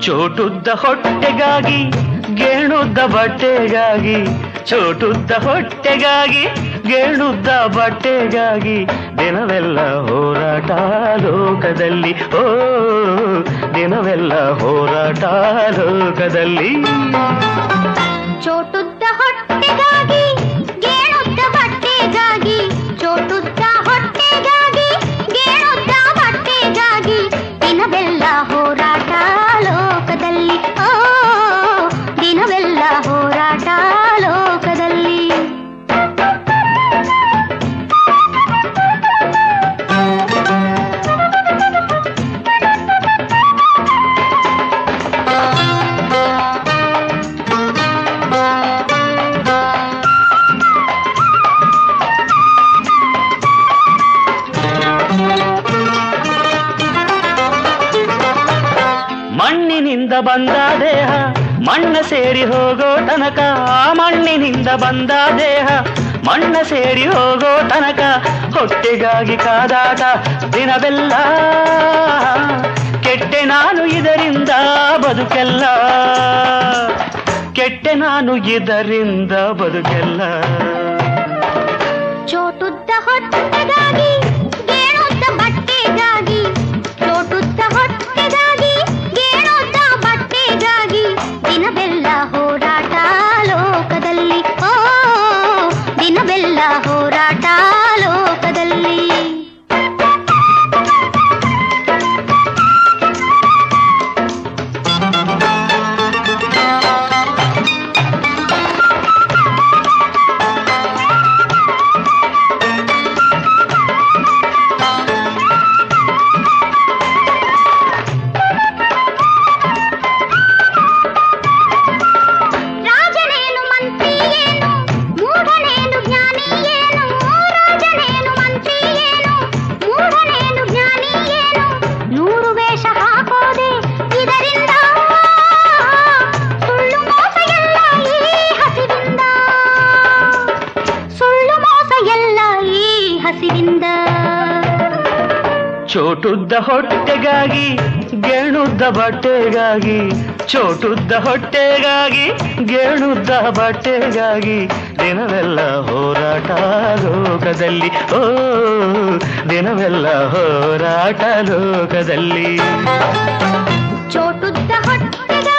ಚೋಟುದ್ದ ಹೊಟ್ಟೆಗಾಗಿ ಗೇಣುದ್ದ ಬಟ್ಟೆಗಾಗಿ ಚೋಟುದ್ದ ಹೊಟ್ಟೆಗಾಗಿ ಗೇಣುದ್ದ ಬಟ್ಟೆಗಾಗಿ ದಿನವೆಲ್ಲ ಹೋರಾಟ ಲೋಕದಲ್ಲಿ. ಓ ದಿನವೆಲ್ಲ ಹೋರಾಟ ಲೋಕದಲ್ಲಿ. ಮಣ್ಣಿನಿಂದ ಬಂದ ದೇಹ, ಮಣ್ಣ ಸೇರಿ ಹೋಗೋ ತನಕ ಮಣ್ಣಿನಿಂದ ಬಂದ ದೇಹ, ಮಣ್ಣ ಸೇರಿ ಹೋಗೋ ತನಕ, ಹೊಟ್ಟೆಗಾಗಿ ಕಾದಾಟ ದಿನವೆಲ್ಲ. ಕೆಟ್ಟೆ ನಾನು ಇದರಿಂದ ಬದುಕೆಲ್ಲ. ಕೆಟ್ಟೆ ನಾನು ಇದರಿಂದ ಬದುಕೆಲ್ಲ. ಚೋಟುದ್ದ ಹೊಟ್ಟೆಗಾಗಿ ದಿನವೆಲ್ಲ ಹೋರಾಟ ಹಸಿವಿಂದ ಚೋಟುದ್ದ ಹೊಟ್ಟೆಗಾಗಿ ಗೇಣುದ್ದ ಬಟ್ಟೆಗಾಗಿ ಚೋಟುದ್ದ ಹೊಟ್ಟೆಗಾಗಿ ಗೇಣುದ್ದ ಬಟ್ಟೆಗಾಗಿ ದಿನವೆಲ್ಲ ಹೋರಾಟ ಲೋಕದಲ್ಲಿ. ಓ ದಿನವೆಲ್ಲ ಹೋರಾಟ ಲೋಕದಲ್ಲಿ. ಚೋಟುದ್ದ ಹೊಟ್ಟೆಗಾಗಿ